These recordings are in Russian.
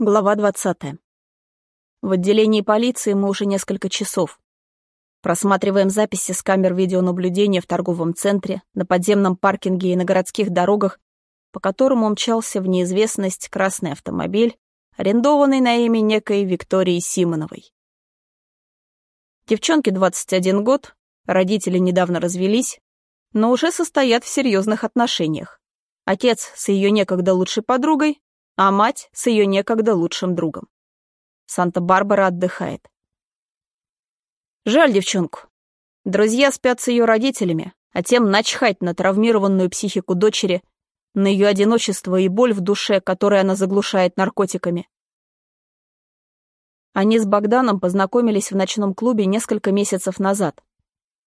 Глава 20. В отделении полиции мы уже несколько часов. Просматриваем записи с камер видеонаблюдения в торговом центре, на подземном паркинге и на городских дорогах, по которым умчался в неизвестность красный автомобиль, арендованный на имя некой Виктории Симоновой. Девчонке 21 год, родители недавно развелись, но уже состоят в серьезных отношениях. Отец с ее некогда лучшей подругой, а мать с ее некогда лучшим другом. Санта-Барбара отдыхает. Жаль девчонку. Друзья спят с ее родителями, а тем начхать на травмированную психику дочери, на ее одиночество и боль в душе, которую она заглушает наркотиками. Они с Богданом познакомились в ночном клубе несколько месяцев назад.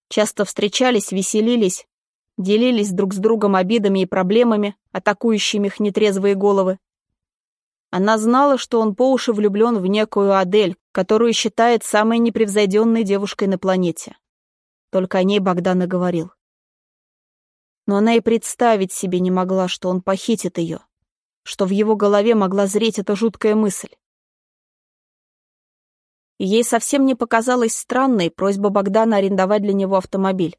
Часто встречались, веселились, делились друг с другом обидами и проблемами, атакующими их нетрезвые головы. Она знала, что он по уши влюблен в некую Адель, которую считает самой непревзойденной девушкой на планете. Только о ней Богдан и говорил. Но она и представить себе не могла, что он похитит ее, что в его голове могла зреть эта жуткая мысль. ей совсем не показалась странной просьба Богдана арендовать для него автомобиль.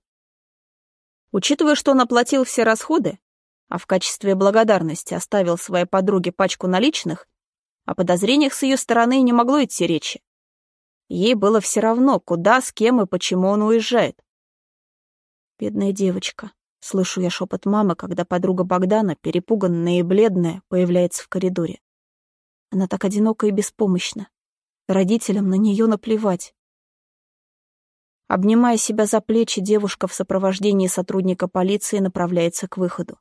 Учитывая, что он оплатил все расходы, а в качестве благодарности оставил своей подруге пачку наличных, о подозрениях с ее стороны не могло идти речи. Ей было все равно, куда, с кем и почему он уезжает. «Бедная девочка», — слышу я шепот мамы, когда подруга Богдана, перепуганная и бледная, появляется в коридоре. Она так одинока и беспомощна. Родителям на нее наплевать. Обнимая себя за плечи, девушка в сопровождении сотрудника полиции направляется к выходу.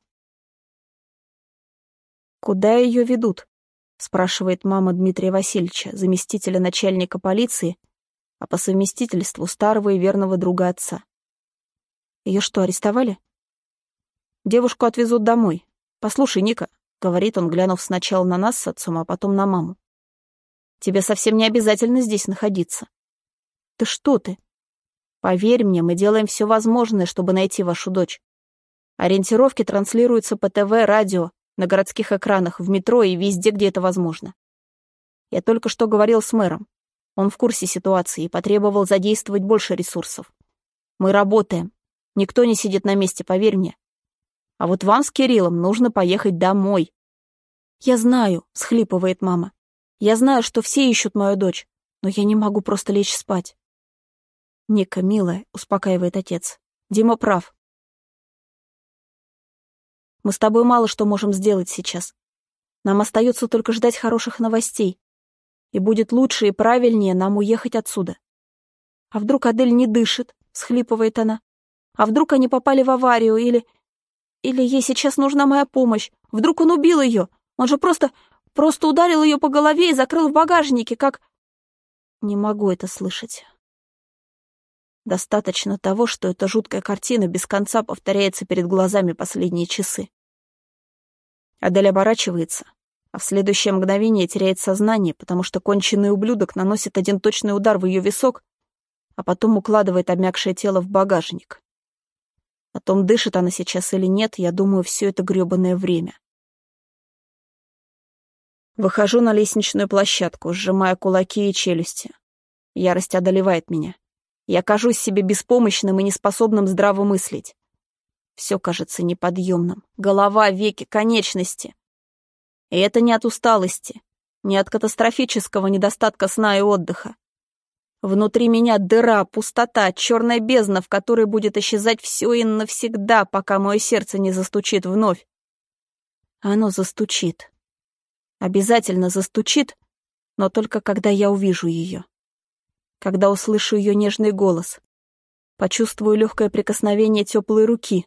«Куда ее ведут?» — спрашивает мама Дмитрия Васильевича, заместителя начальника полиции, а по совместительству старого и верного друга отца. Ее что, арестовали? Девушку отвезут домой. Послушай, Ника, — говорит он, глянув сначала на нас с отцом, а потом на маму. Тебе совсем не обязательно здесь находиться. Ты что ты? Поверь мне, мы делаем все возможное, чтобы найти вашу дочь. Ориентировки транслируются по ТВ, радио, на городских экранах, в метро и везде, где это возможно. Я только что говорил с мэром. Он в курсе ситуации и потребовал задействовать больше ресурсов. Мы работаем. Никто не сидит на месте, поверь мне. А вот вам с Кириллом нужно поехать домой. Я знаю, схлипывает мама. Я знаю, что все ищут мою дочь, но я не могу просто лечь спать. Ника, милая, успокаивает отец. Дима прав. Мы с тобой мало что можем сделать сейчас. Нам остается только ждать хороших новостей. И будет лучше и правильнее нам уехать отсюда. А вдруг Адель не дышит, схлипывает она. А вдруг они попали в аварию или... Или ей сейчас нужна моя помощь. Вдруг он убил ее. Он же просто... Просто ударил ее по голове и закрыл в багажнике, как... Не могу это слышать. Достаточно того, что эта жуткая картина без конца повторяется перед глазами последние часы. Адель оборачивается, а в следующее мгновение теряет сознание, потому что конченый ублюдок наносит один точный удар в ее висок, а потом укладывает обмякшее тело в багажник. О том, дышит она сейчас или нет, я думаю, все это грёбаное время. Выхожу на лестничную площадку, сжимая кулаки и челюсти. Ярость одолевает меня. Я кажусь себе беспомощным и неспособным здраво мыслить. Все кажется неподъемным. Голова, веки, конечности. И это не от усталости, не от катастрофического недостатка сна и отдыха. Внутри меня дыра, пустота, черная бездна, в которой будет исчезать все и навсегда, пока мое сердце не застучит вновь. Оно застучит. Обязательно застучит, но только когда я увижу ее. Когда услышу ее нежный голос. Почувствую легкое прикосновение теплой руки,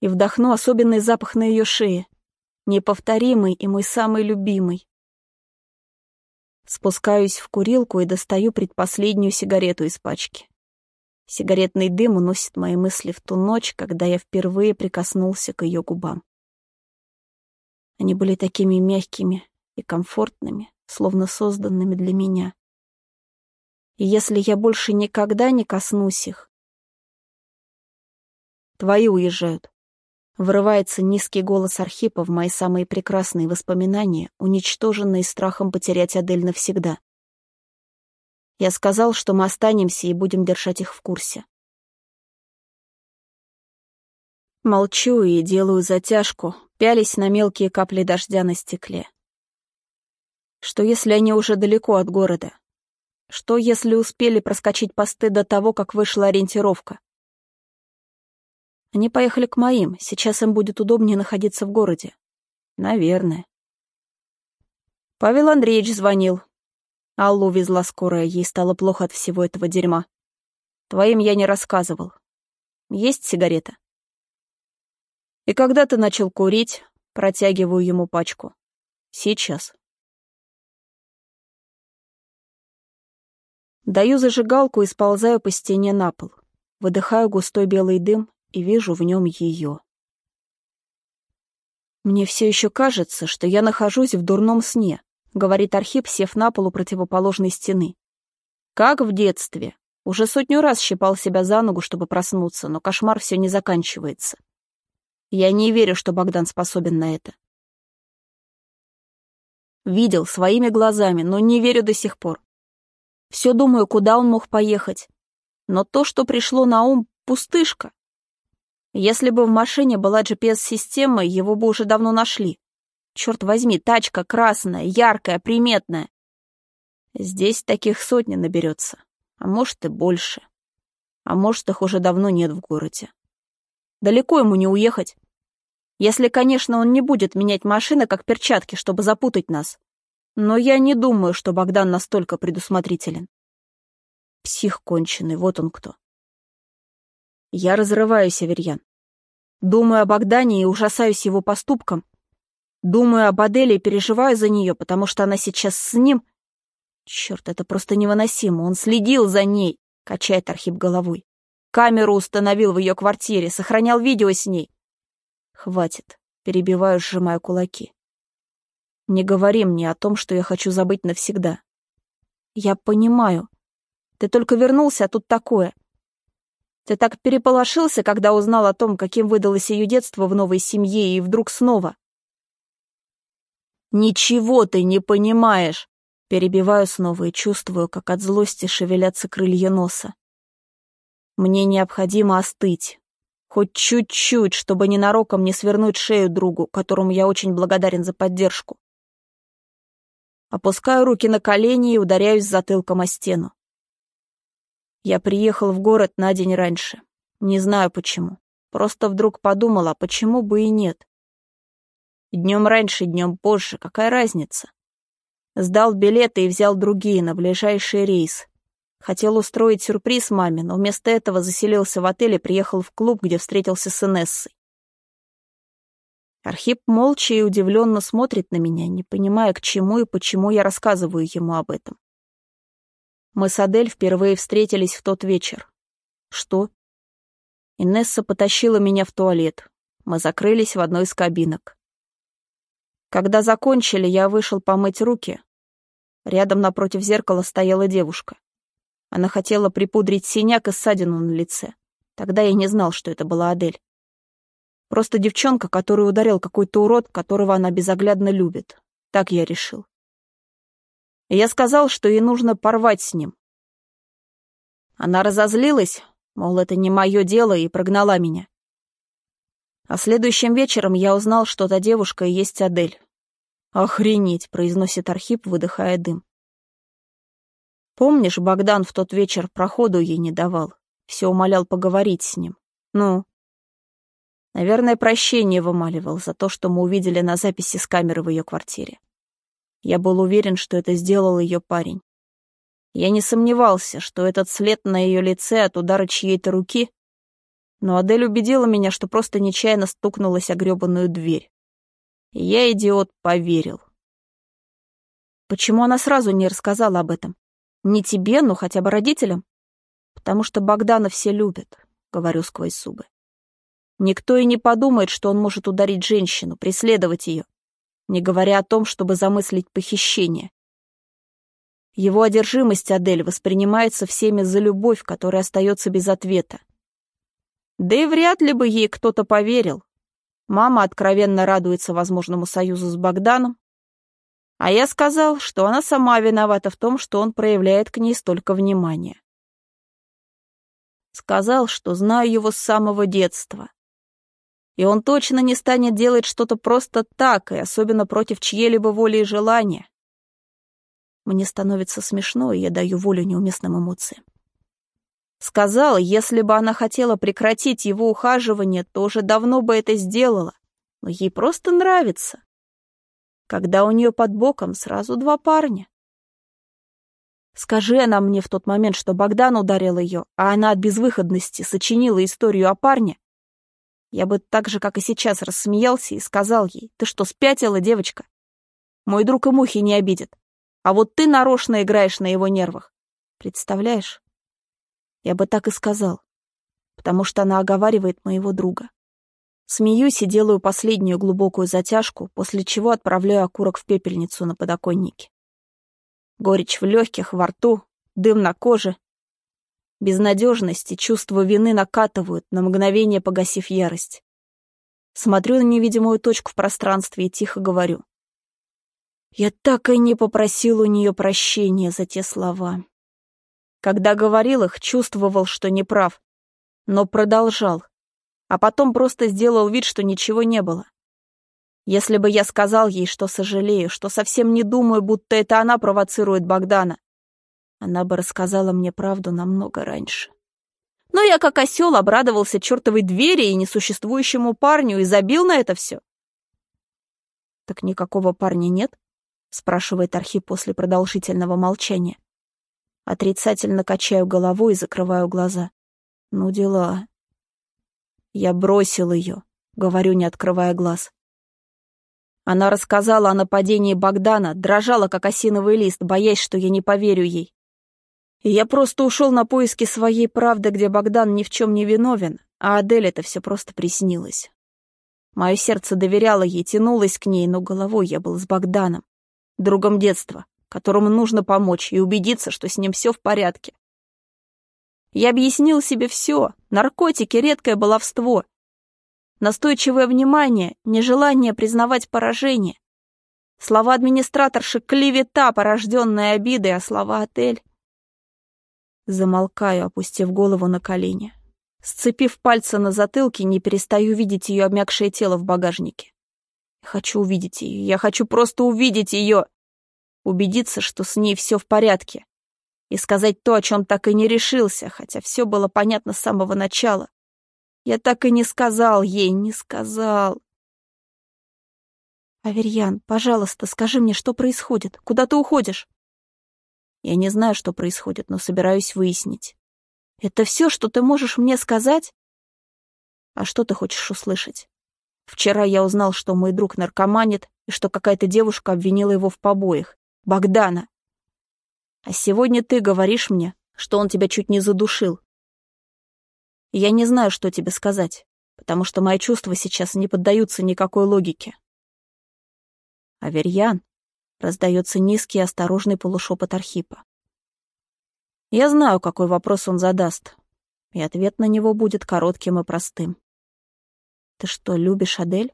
и вдохну особенный запах на ее шее, неповторимый и мой самый любимый. Спускаюсь в курилку и достаю предпоследнюю сигарету из пачки. Сигаретный дым уносит мои мысли в ту ночь, когда я впервые прикоснулся к ее губам. Они были такими мягкими и комфортными, словно созданными для меня. Если я больше никогда не коснусь их... Твои уезжают, Врывается низкий голос Архипа в мои самые прекрасные воспоминания, уничтоженные страхом потерять Адель навсегда. Я сказал, что мы останемся и будем держать их в курсе. Молчу и делаю затяжку, пялись на мелкие капли дождя на стекле. Что если они уже далеко от города? Что если успели проскочить посты до того, как вышла ориентировка? Они поехали к моим, сейчас им будет удобнее находиться в городе. Наверное. Павел Андреевич звонил. Аллу везла скорая, ей стало плохо от всего этого дерьма. Твоим я не рассказывал. Есть сигарета? И когда ты начал курить, протягиваю ему пачку. Сейчас. Даю зажигалку и сползаю по стене на пол. Выдыхаю густой белый дым и вижу в нем ее. «Мне все еще кажется, что я нахожусь в дурном сне», — говорит Архип, сев на полу противоположной стены. «Как в детстве. Уже сотню раз щипал себя за ногу, чтобы проснуться, но кошмар все не заканчивается. Я не верю, что Богдан способен на это. Видел своими глазами, но не верю до сих пор. Все думаю, куда он мог поехать. Но то, что пришло на ум, пустышка. Если бы в машине была GPS-система, его бы уже давно нашли. Черт возьми, тачка красная, яркая, приметная. Здесь таких сотни наберется, а может и больше. А может, их уже давно нет в городе. Далеко ему не уехать. Если, конечно, он не будет менять машины как перчатки, чтобы запутать нас. Но я не думаю, что Богдан настолько предусмотрителен. Псих конченый, вот он кто. Я разрываюсь, Аверьян. Думаю о Богдане и ужасаюсь его поступкам. Думаю об Аделе и переживаю за нее, потому что она сейчас с ним. Черт, это просто невыносимо. Он следил за ней, качает Архип головой. Камеру установил в ее квартире, сохранял видео с ней. Хватит, перебиваю, сжимая кулаки. Не говори мне о том, что я хочу забыть навсегда. Я понимаю. Ты только вернулся, а тут такое. Ты так переполошился, когда узнал о том, каким выдалось ее детство в новой семье, и вдруг снова. «Ничего ты не понимаешь!» Перебиваю снова и чувствую, как от злости шевелятся крылья носа. Мне необходимо остыть. Хоть чуть-чуть, чтобы ненароком не свернуть шею другу, которому я очень благодарен за поддержку. Опускаю руки на колени и ударяюсь затылком о стену. Я приехал в город на день раньше. Не знаю почему. Просто вдруг подумала, почему бы и нет. Днем раньше, днем позже, какая разница? Сдал билеты и взял другие на ближайший рейс, Хотел устроить сюрприз маме, но вместо этого заселился в отель и приехал в клуб, где встретился с Инессой. Архип молча и удивленно смотрит на меня, не понимая, к чему и почему я рассказываю ему об этом. Мы с Адель впервые встретились в тот вечер. Что? Инесса потащила меня в туалет. Мы закрылись в одной из кабинок. Когда закончили, я вышел помыть руки. Рядом напротив зеркала стояла девушка. Она хотела припудрить синяк и ссадину на лице. Тогда я не знал, что это была Адель. Просто девчонка, которую ударил какой-то урод, которого она безоглядно любит. Так я решил. И я сказал, что ей нужно порвать с ним. Она разозлилась, мол, это не мое дело, и прогнала меня. А следующим вечером я узнал, что та девушка и есть Адель. «Охренеть!» — произносит Архип, выдыхая дым. Помнишь, Богдан в тот вечер проходу ей не давал, все умолял поговорить с ним. Ну? Наверное, прощение вымаливал за то, что мы увидели на записи с камеры в ее квартире. Я был уверен, что это сделал ее парень. Я не сомневался, что этот след на ее лице от удара чьей-то руки, но Адель убедила меня, что просто нечаянно стукнулась о грёбаную дверь. И я, идиот, поверил. Почему она сразу не рассказала об этом? Не тебе, но хотя бы родителям. Потому что Богдана все любят, говорю сквозь зубы. Никто и не подумает, что он может ударить женщину, преследовать ее, не говоря о том, чтобы замыслить похищение. Его одержимость Адель воспринимается всеми за любовь, которая остается без ответа. Да и вряд ли бы ей кто-то поверил. Мама откровенно радуется возможному союзу с Богданом. А я сказал, что она сама виновата в том, что он проявляет к ней столько внимания. Сказал, что знаю его с самого детства. И он точно не станет делать что-то просто так, и особенно против чьей-либо воли и желания. Мне становится смешно, и я даю волю неуместным эмоциям. Сказал, если бы она хотела прекратить его ухаживание, то уже давно бы это сделала. Но ей просто нравится. Когда у нее под боком сразу два парня. Скажи она мне в тот момент, что Богдан ударил ее, а она от безвыходности сочинила историю о парне, я бы так же, как и сейчас, рассмеялся и сказал ей, «Ты что, спятила, девочка? Мой друг и мухи не обидит. А вот ты нарочно играешь на его нервах. Представляешь? Я бы так и сказал, потому что она оговаривает моего друга. Смеюсь и делаю последнюю глубокую затяжку, после чего отправляю окурок в пепельницу на подоконнике. Горечь в легких, во рту, дым на коже. Безнадежность и чувство вины накатывают, на мгновение погасив ярость. Смотрю на невидимую точку в пространстве и тихо говорю. Я так и не попросил у нее прощения за те слова. Когда говорил их, чувствовал, что не прав, но продолжал, а потом просто сделал вид, что ничего не было. Если бы я сказал ей, что сожалею, что совсем не думаю, будто это она провоцирует Богдана, она бы рассказала мне правду намного раньше. Но я как осел обрадовался чертовой двери и несуществующему парню и забил на это все. «Так никакого парня нет?» — спрашивает Архип после продолжительного молчания. Отрицательно качаю головой и закрываю глаза. Ну, дела. Я бросил ее, говорю, не открывая глаз. Она рассказала о нападении Богдана, дрожала, как осиновый лист, боясь, что я не поверю ей. Я просто ушел на поиски своей правды, где Богдан ни в чем не виновен, а Адель это все просто приснилось. Мое сердце доверяло ей, тянулось к ней, но головой я был с Богданом, другом детства, которому нужно помочь и убедиться, что с ним все в порядке. Я объяснил себе все. Наркотики, редкое баловство. Настойчивое внимание, нежелание признавать поражение. Слова администраторши — клевета, порожденная обидой, а слова «отель» Замолкаю, опустив голову на колени. Сцепив пальцы на затылке, не перестаю видеть ее обмякшее тело в багажнике. Хочу увидеть ее, я хочу просто увидеть ее. Убедиться, что с ней все в порядке. И сказать то, о чем так и не решился, хотя все было понятно с самого начала. Я так и не сказал ей, не сказал. «Аверьян, пожалуйста, скажи мне, что происходит? Куда ты уходишь?» Я не знаю, что происходит, но собираюсь выяснить. Это все, что ты можешь мне сказать? А что ты хочешь услышать? Вчера я узнал, что мой друг наркоманит, и что какая-то девушка обвинила его в побоях. Богдана. А сегодня ты говоришь мне, что он тебя чуть не задушил. я не знаю, что тебе сказать, потому что мои чувства сейчас не поддаются никакой логике. Аверьян, Раздается низкий осторожный полушепот Архипа. Я знаю, какой вопрос он задаст, и ответ на него будет коротким и простым. Ты что, любишь Адель?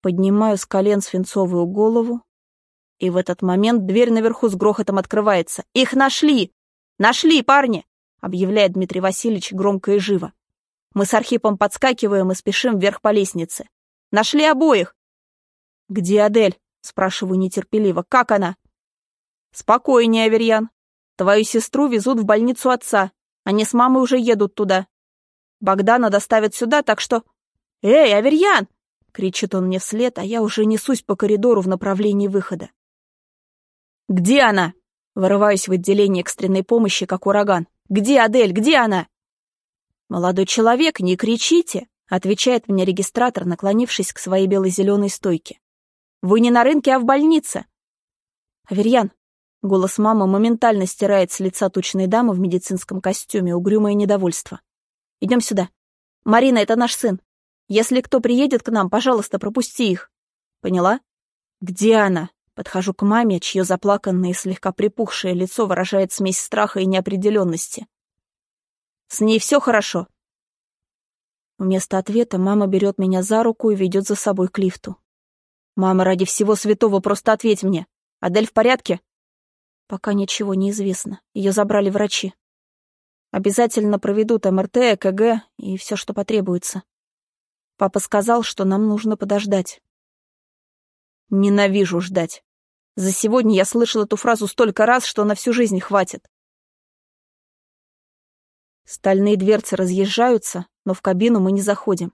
Поднимаю с колен свинцовую голову, и в этот момент дверь наверху с грохотом открывается. «Их нашли! Нашли, парни!» — объявляет Дмитрий Васильевич громко и живо. Мы с Архипом подскакиваем и спешим вверх по лестнице. «Нашли обоих!» «Где Адель?» Спрашиваю нетерпеливо. «Как она?» «Спокойнее, Аверьян. Твою сестру везут в больницу отца. Они с мамой уже едут туда. Богдана доставят сюда, так что...» «Эй, Аверьян!» — кричит он мне вслед, а я уже несусь по коридору в направлении выхода. «Где она?» — вырываюсь в отделение экстренной помощи, как ураган. «Где Адель? Где она?» «Молодой человек, не кричите!» — отвечает мне регистратор, наклонившись к своей бело-зеленой стойке. Вы не на рынке, а в больнице. Аверьян. Голос мамы моментально стирает с лица тучной дамы в медицинском костюме угрюмое недовольство. Идем сюда. Марина, это наш сын. Если кто приедет к нам, пожалуйста, пропусти их. Поняла? Где она? Подхожу к маме, чье заплаканное и слегка припухшее лицо выражает смесь страха и неопределенности. С ней все хорошо. Вместо ответа мама берет меня за руку и ведет за собой к лифту. «Мама, ради всего святого, просто ответь мне. Адель в порядке?» Пока ничего не известно. Ее забрали врачи. Обязательно проведут МРТ, ЭКГ и все, что потребуется. Папа сказал, что нам нужно подождать. Ненавижу ждать. За сегодня я слышал эту фразу столько раз, что на всю жизнь хватит. Стальные дверцы разъезжаются, но в кабину мы не заходим.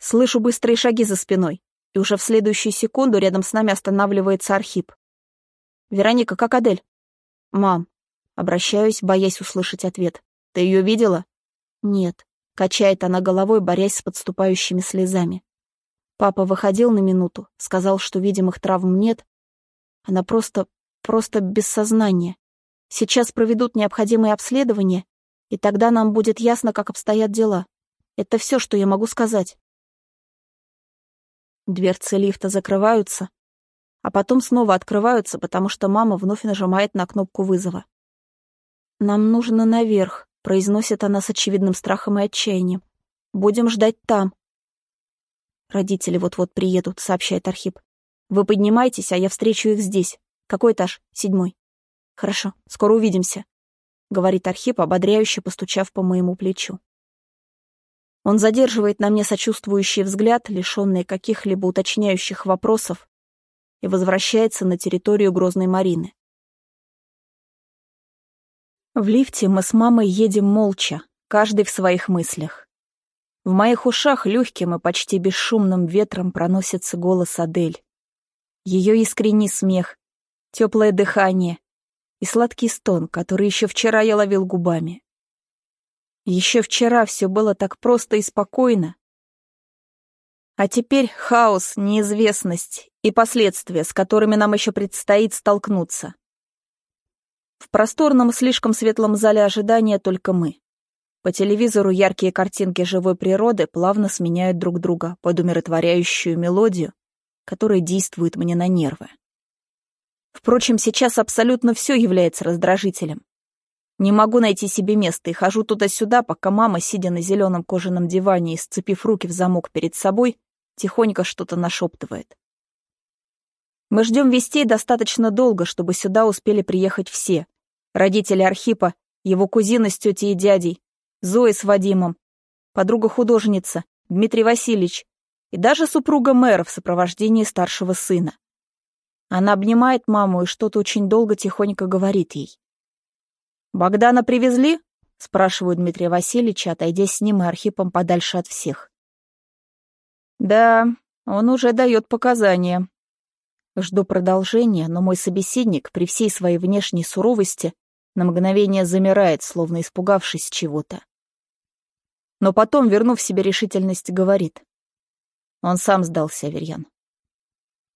Слышу быстрые шаги за спиной, и уже в следующую секунду рядом с нами останавливается Архип. «Вероника, как Адель?» «Мам». Обращаюсь, боясь услышать ответ. «Ты ее видела?» «Нет», — качает она головой, борясь с подступающими слезами. Папа выходил на минуту, сказал, что видимых травм нет, она просто... просто без сознания. Сейчас проведут необходимые обследования, и тогда нам будет ясно, как обстоят дела. Это все, что я могу сказать. Дверцы лифта закрываются, а потом снова открываются, потому что мама вновь нажимает на кнопку вызова. «Нам нужно наверх», — произносит она с очевидным страхом и отчаянием. «Будем ждать там». «Родители вот-вот приедут», — сообщает Архип. Вы поднимайтесь, а я встречу их здесь. Какой этаж? Седьмой. Хорошо, скоро увидимся, — говорит Архип, ободряюще постучав по моему плечу. Он задерживает на мне сочувствующий взгляд, лишенный каких-либо уточняющих вопросов, и возвращается на территорию Грозной Марины. В лифте мы с мамой едем молча, каждый в своих мыслях. В моих ушах легким и почти бесшумным ветром проносится голос Адель ее искренний смех, теплое дыхание и сладкий стон, который еще вчера я ловил губами. Еще вчера все было так просто и спокойно. А теперь хаос, неизвестность и последствия, с которыми нам еще предстоит столкнуться. В просторном, слишком светлом зале ожидания только мы. По телевизору яркие картинки живой природы плавно сменяют друг друга под умиротворяющую мелодию, которое действует мне на нервы. Впрочем, сейчас абсолютно все является раздражителем. Не могу найти себе места и хожу туда-сюда, пока мама, сидя на зеленом кожаном диване и сцепив руки в замок перед собой, тихонько что-то нашептывает. Мы ждем вестей достаточно долго, чтобы сюда успели приехать все. Родители Архипа, его кузина с тетей и дядей, Зои с Вадимом, подруга-художница, Дмитрий Васильевич, и даже супруга мэра в сопровождении старшего сына. Она обнимает маму и что-то очень долго тихонько говорит ей. «Богдана привезли?» — спрашиваю Дмитрия Васильевича, отойдя с ним и Архипом подальше от всех. «Да, он уже дает показания». Жду продолжения, но мой собеседник при всей своей внешней суровости на мгновение замирает, словно испугавшись чего-то. Но потом, вернув себе решительность, говорит. Он сам сдался, Аверьян.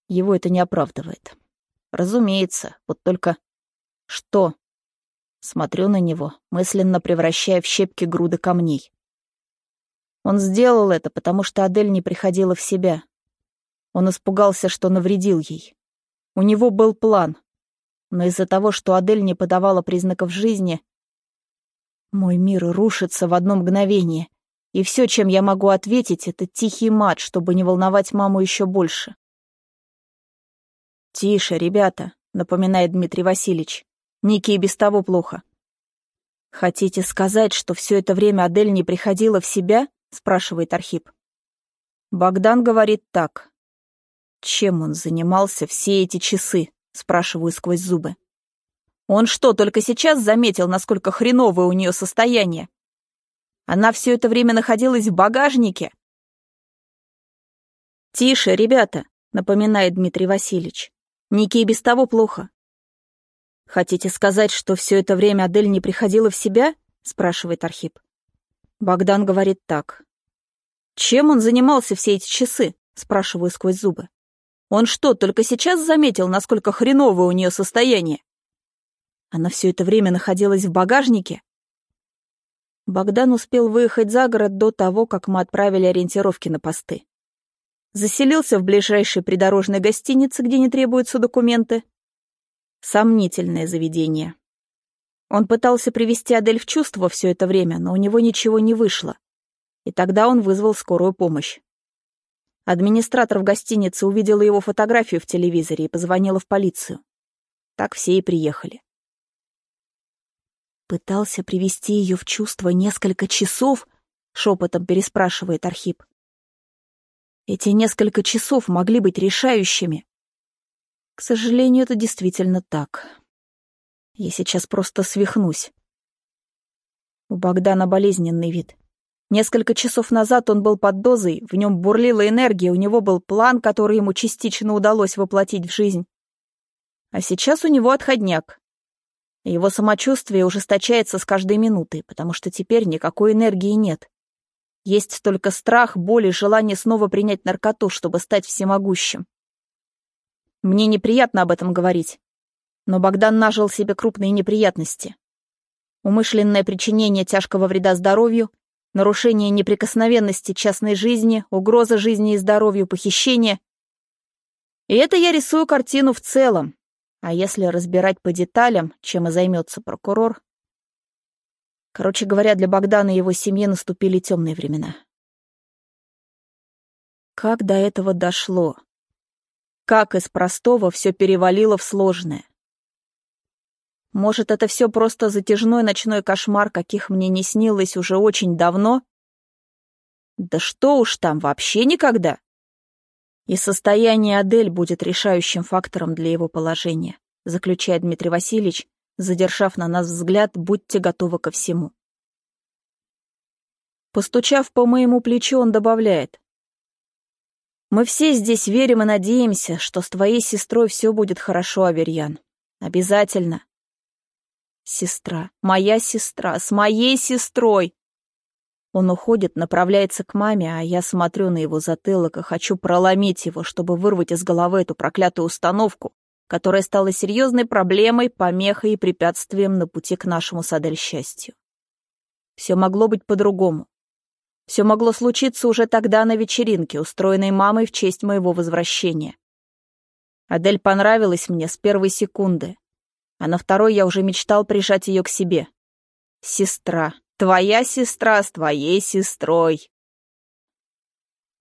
Его это не оправдывает. Разумеется, вот только... Что? Смотрю на него, мысленно превращая в щепки груды камней. Он сделал это, потому что Адель не приходила в себя. Он испугался, что навредил ей. У него был план. Но из-за того, что Адель не подавала признаков жизни, мой мир рушится в одно мгновение, и все, чем я могу ответить, это тихий мат, чтобы не волновать маму еще больше. «Тише, ребята», — напоминает Дмитрий Васильевич. «Нике и без того плохо». «Хотите сказать, что все это время Адель не приходила в себя?» — спрашивает Архип. Богдан говорит так. «Чем он занимался все эти часы?» — спрашиваю сквозь зубы. «Он что, только сейчас заметил, насколько хреновое у нее состояние?» Она все это время находилась в багажнике. «Тише, ребята», — напоминает Дмитрий Васильевич. «Нике без того плохо». «Хотите сказать, что все это время Адель не приходила в себя?» — спрашивает Архип. Богдан говорит так. «Чем он занимался все эти часы?» — спрашиваю сквозь зубы. «Он что, только сейчас заметил, насколько хреновое у нее состояние?» Она все это время находилась в багажнике? Богдан успел выехать за город до того, как мы отправили ориентировки на посты. Заселился в ближайшей придорожной гостинице, где не требуются документы. Сомнительное заведение. Он пытался привести Адель в чувство все это время, но у него ничего не вышло. И тогда он вызвал скорую помощь. Администратор в гостинице увидела его фотографию в телевизоре и позвонила в полицию. Так все и приехали. «Пытался привести ее в чувство несколько часов?» — шепотом переспрашивает Архип. «Эти несколько часов могли быть решающими». К сожалению, это действительно так. Я сейчас просто свихнусь. У Богдана болезненный вид. Несколько часов назад он был под дозой, в нем бурлила энергия, у него был план, который ему частично удалось воплотить в жизнь. А сейчас у него отходняк. Его самочувствие ужесточается с каждой минутой, потому что теперь никакой энергии нет. Есть только страх, боль и желание снова принять наркоту, чтобы стать всемогущим. Мне неприятно об этом говорить, но Богдан нажил себе крупные неприятности. Умышленное причинение тяжкого вреда здоровью, нарушение неприкосновенности частной жизни, угроза жизни и здоровью, похищение. И это я рисую картину в целом, а если разбирать по деталям, чем и займется прокурор... Короче говоря, для Богдана и его семьи наступили темные времена. Как до этого дошло? Как из простого все перевалило в сложное? Может, это все просто затяжной ночной кошмар, каких мне не снилось уже очень давно? Да что уж там, вообще никогда. И состояние Адель будет решающим фактором для его положения, заключает Дмитрий Васильевич, задержав на нас взгляд, будьте готовы ко всему. Постучав по моему плечу, он добавляет. «Мы все здесь верим и надеемся, что с твоей сестрой все будет хорошо, Аверьян. Обязательно. Сестра, моя сестра, с моей сестрой. Он уходит, направляется к маме, а я смотрю на его затылок и хочу проломить его, чтобы вырвать из головы эту проклятую установку, которая стала серьезной проблемой, помехой и препятствием на пути к нашему садель счастью. Все могло быть по-другому. Все могло случиться уже тогда на вечеринке, устроенной мамой в честь моего возвращения. Адель понравилась мне с первой секунды, а на второй я уже мечтал прижать ее к себе. Сестра, Твоя сестра с твоей сестрой.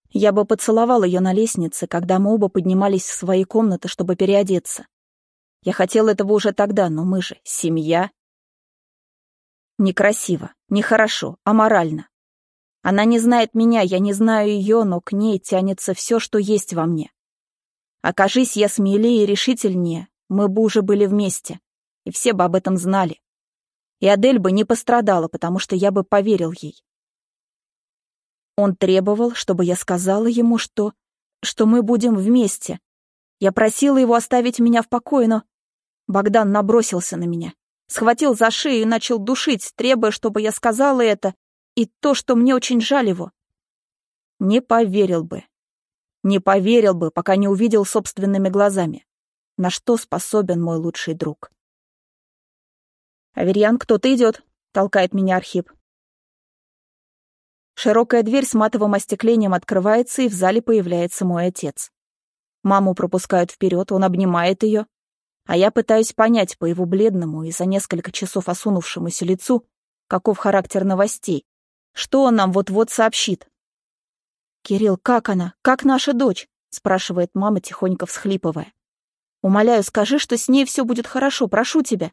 Я бы поцеловал ее на лестнице, когда мы оба поднимались в свои комнаты, чтобы переодеться. Я хотел этого уже тогда, но мы же семья. Некрасиво, нехорошо, аморально. Она не знает меня, я не знаю ее, но к ней тянется все, что есть во мне. Окажись я смелее и решительнее, мы бы уже были вместе, и все бы об этом знали и Адель бы не пострадала, потому что я бы поверил ей. Он требовал, чтобы я сказала ему, что... что мы будем вместе. Я просила его оставить меня в покое, но... Богдан набросился на меня, схватил за шею и начал душить, требуя, чтобы я сказала это, и то, что мне очень жаль его. Не поверил бы. Не поверил бы, пока не увидел собственными глазами, на что способен мой лучший друг. «Аверьян, кто-то идет», — толкает меня Архип. Широкая дверь с матовым остеклением открывается, и в зале появляется мой отец. Маму пропускают вперед, он обнимает ее, а я пытаюсь понять по его бледному и за несколько часов осунувшемуся лицу, каков характер новостей, что он нам вот-вот сообщит. «Кирилл, как она? Как наша дочь?» — спрашивает мама, тихонько всхлипывая. «Умоляю, скажи, что с ней все будет хорошо, прошу тебя».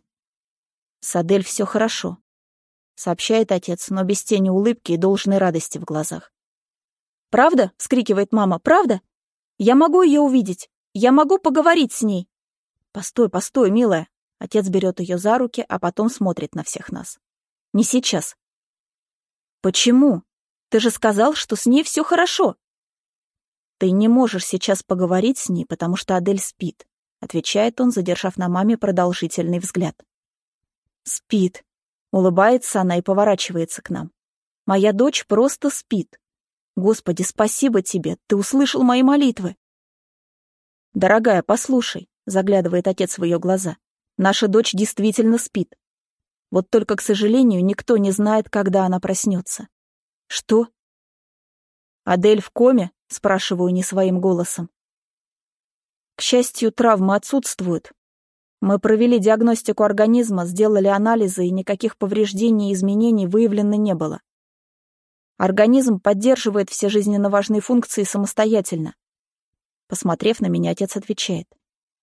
С Адель все хорошо, сообщает отец, но без тени улыбки и должной радости в глазах. «Правда?» — вскрикивает мама. «Правда? Я могу ее увидеть. Я могу поговорить с ней». «Постой, постой, милая». Отец берет ее за руки, а потом смотрит на всех нас. «Не сейчас». «Почему? Ты же сказал, что с ней все хорошо». «Ты не можешь сейчас поговорить с ней, потому что Адель спит», — отвечает он, задержав на маме продолжительный взгляд. Спит. Улыбается она и поворачивается к нам. Моя дочь просто спит. Господи, спасибо тебе, ты услышал мои молитвы. Дорогая, послушай, заглядывает отец в ее глаза. Наша дочь действительно спит. Вот только, к сожалению, никто не знает, когда она проснется. Что? Адель в коме? Спрашиваю не своим голосом. К счастью, травмы отсутствуют, мы провели диагностику организма, сделали анализы, и никаких повреждений и изменений выявлено не было. Организм поддерживает все жизненно важные функции самостоятельно. Посмотрев на меня, отец отвечает.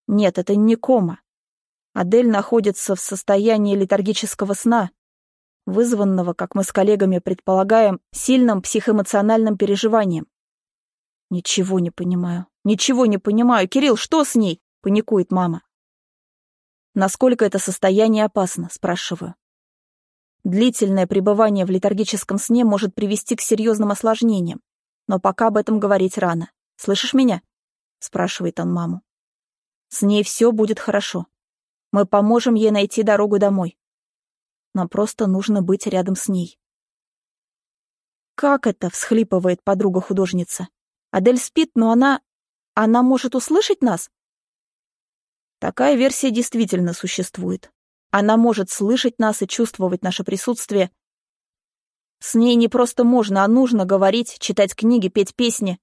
Нет, это не кома. Адель находится в состоянии летаргического сна, вызванного, как мы с коллегами предполагаем, сильным психоэмоциональным переживанием. Ничего не понимаю. Ничего не понимаю. Кирилл, что с ней? Паникует мама. Насколько это состояние опасно? Спрашиваю. Длительное пребывание в летаргическом сне может привести к серьезным осложнениям, но пока об этом говорить рано. Слышишь меня? Спрашивает он маму. С ней все будет хорошо. Мы поможем ей найти дорогу домой. Нам просто нужно быть рядом с ней. «Как это?» — всхлипывает подруга-художница. «Адель спит, но она... Она может услышать нас?» Такая версия действительно существует. Она может слышать нас и чувствовать наше присутствие. С ней не просто можно, а нужно говорить, читать книги, петь песни.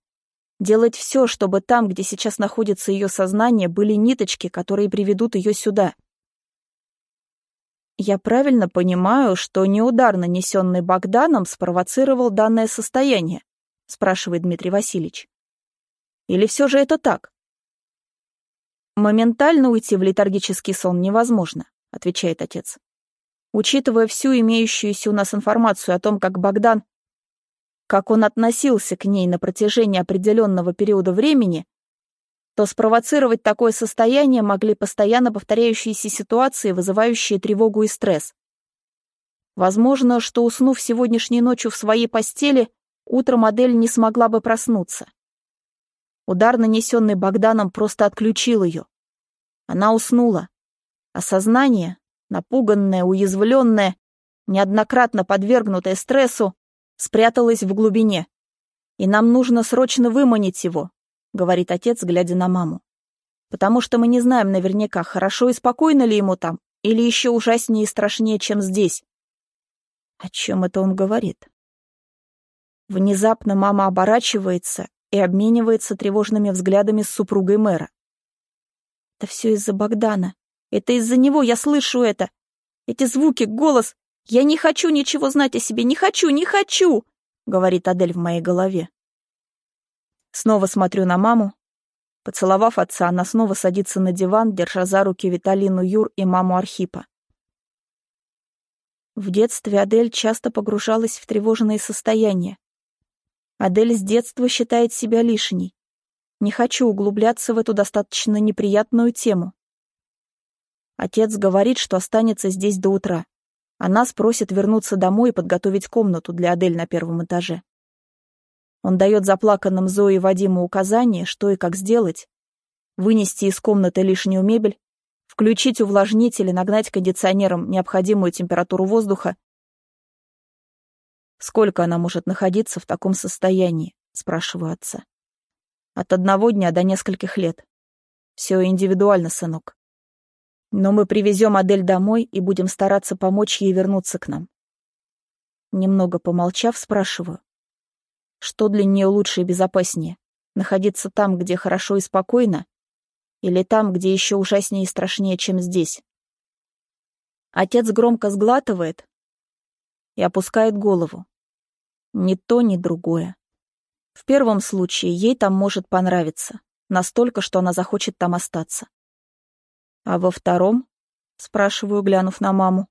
Делать все, чтобы там, где сейчас находится ее сознание, были ниточки, которые приведут ее сюда. Я правильно понимаю, что не удар, нанесенный Богданом, спровоцировал данное состояние? Спрашивает Дмитрий Васильевич. Или все же это так? Моментально уйти в летаргический сон невозможно, отвечает отец. Учитывая всю имеющуюся у нас информацию о том, как Богдан, как он относился к ней на протяжении определенного периода времени, то спровоцировать такое состояние могли постоянно повторяющиеся ситуации, вызывающие тревогу и стресс. Возможно, что уснув сегодняшней ночью в своей постели, утром модель не смогла бы проснуться. Удар, нанесенный Богданом, просто отключил ее. Она уснула, а сознание, напуганное, уязвленное, неоднократно подвергнутое стрессу, спряталось в глубине. И нам нужно срочно выманить его, говорит отец, глядя на маму. Потому что мы не знаем наверняка, хорошо и спокойно ли ему там, или еще ужаснее и страшнее, чем здесь. О чем это он говорит? Внезапно мама оборачивается и обменивается тревожными взглядами с супругой мэра. Это все из-за Богдана. Это из-за него, я слышу это. Эти звуки, голос. Я не хочу ничего знать о себе, не хочу, не хочу, говорит Адель в моей голове. Снова смотрю на маму. Поцеловав отца, она снова садится на диван, держа за руки Виталину Юр и маму Архипа. В детстве Адель часто погружалась в тревожные состояния. Адель с детства считает себя лишней. Не хочу углубляться в эту достаточно неприятную тему. Отец говорит, что останется здесь до утра. Она спросит вернуться домой и подготовить комнату для Адель на первом этаже. Он дает заплаканным Зои и Вадиму указания, что и как сделать. Вынести из комнаты лишнюю мебель, включить увлажнитель и нагнать кондиционером необходимую температуру воздуха. «Сколько она может находиться в таком состоянии?» — спрашиваю отца. «От одного дня до нескольких лет. Все индивидуально, сынок. Но мы привезем Адель домой и будем стараться помочь ей вернуться к нам». Немного помолчав, спрашиваю. Что для нее лучше и безопаснее? Находиться там, где хорошо и спокойно? Или там, где еще ужаснее и страшнее, чем здесь? Отец громко сглатывает и опускает голову. Ни то, ни другое. В первом случае ей там может понравиться, настолько, что она захочет там остаться. А во втором, спрашиваю, глянув на маму,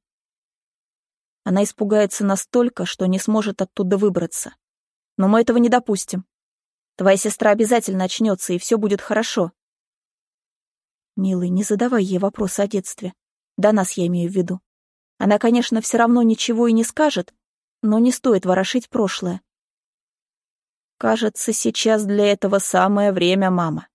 она испугается настолько, что не сможет оттуда выбраться. Но мы этого не допустим. Твоя сестра обязательно очнется, и все будет хорошо. Милый, не задавай ей вопросы о детстве. До нас я имею в виду. Она, конечно, все равно ничего и не скажет, но не стоит ворошить прошлое. Кажется, сейчас для этого самое время, мама.